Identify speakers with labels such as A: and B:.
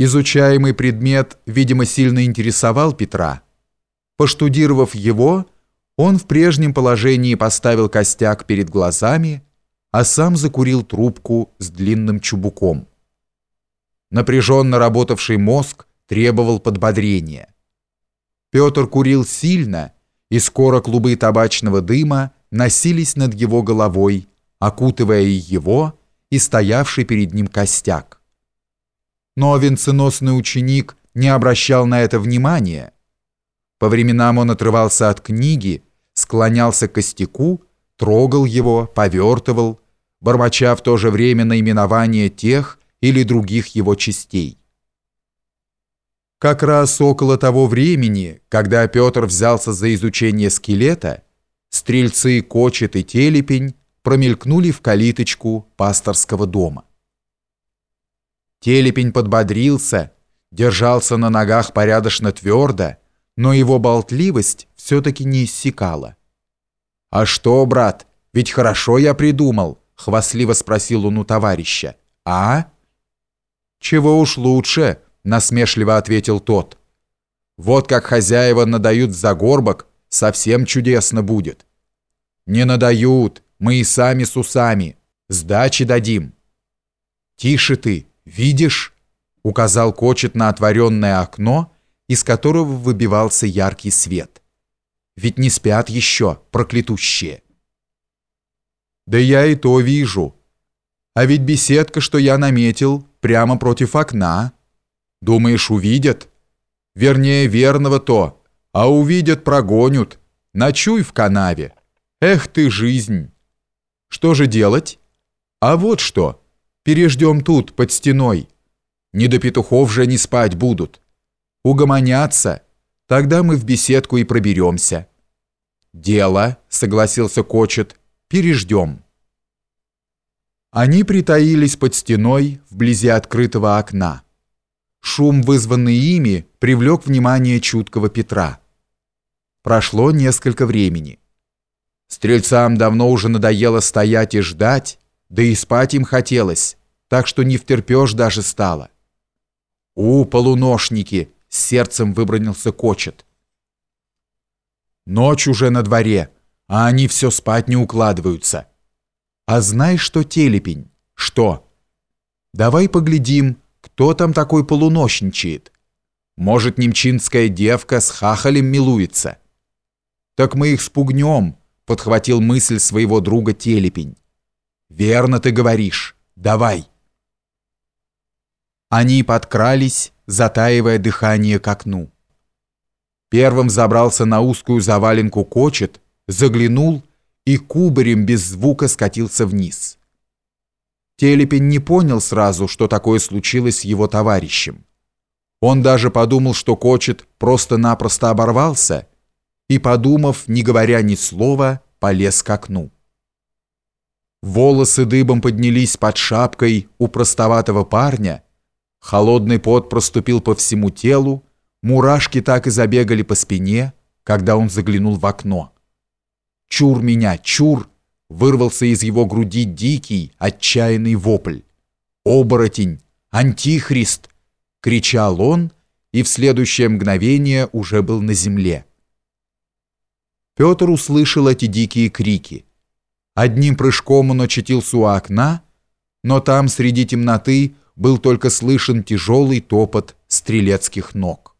A: Изучаемый предмет, видимо, сильно интересовал Петра. Поштудировав его, он в прежнем положении поставил костяк перед глазами, а сам закурил трубку с длинным чубуком. Напряженно работавший мозг требовал подбодрения. Петр курил сильно, и скоро клубы табачного дыма носились над его головой, окутывая его и стоявший перед ним костяк но венценосный ученик не обращал на это внимания. По временам он отрывался от книги, склонялся к костяку, трогал его, повертывал, бормоча в то же время наименование тех или других его частей. Как раз около того времени, когда Петр взялся за изучение скелета, стрельцы Кочет и Телепень промелькнули в калиточку пасторского дома. Телепень подбодрился, держался на ногах порядочно твердо, но его болтливость все-таки не иссякала. «А что, брат, ведь хорошо я придумал», — хвастливо спросил он у товарища. «А?» «Чего уж лучше», — насмешливо ответил тот. «Вот как хозяева надают за горбок, совсем чудесно будет». «Не надают, мы и сами с усами, сдачи дадим». «Тише ты», «Видишь?» — указал Кочет на отворенное окно, из которого выбивался яркий свет. «Ведь не спят еще, проклятущие!» «Да я и то вижу. А ведь беседка, что я наметил, прямо против окна. Думаешь, увидят? Вернее, верного то, а увидят, прогонят. Ночуй в канаве. Эх ты, жизнь! Что же делать? А вот что!» Переждем тут, под стеной. Не до петухов же не спать будут. Угомонятся. Тогда мы в беседку и проберемся. Дело, согласился Кочет, переждем. Они притаились под стеной вблизи открытого окна. Шум, вызванный ими, привлек внимание чуткого Петра. Прошло несколько времени. Стрельцам давно уже надоело стоять и ждать, да и спать им хотелось так что не втерпешь даже стало. «У, полуношники!» — сердцем выбронился Кочет. «Ночь уже на дворе, а они все спать не укладываются. А знаешь что, телепень? Что? Давай поглядим, кто там такой полуношничает. Может, немчинская девка с хахалем милуется?» «Так мы их спугнем», — подхватил мысль своего друга телепень. «Верно ты говоришь. Давай». Они подкрались, затаивая дыхание к окну. Первым забрался на узкую заваленку кочет, заглянул и кубарем без звука скатился вниз. Телепень не понял сразу, что такое случилось с его товарищем. Он даже подумал, что кочет просто-напросто оборвался, и, подумав, не говоря ни слова, полез к окну. Волосы дыбом поднялись под шапкой у простоватого парня, Холодный пот проступил по всему телу, мурашки так и забегали по спине, когда он заглянул в окно. «Чур меня, чур!» вырвался из его груди дикий, отчаянный вопль. «Оборотень! Антихрист!» — кричал он, и в следующее мгновение уже был на земле. Петр услышал эти дикие крики. Одним прыжком он очутился у окна, но там среди темноты был только слышен тяжелый топот стрелецких ног.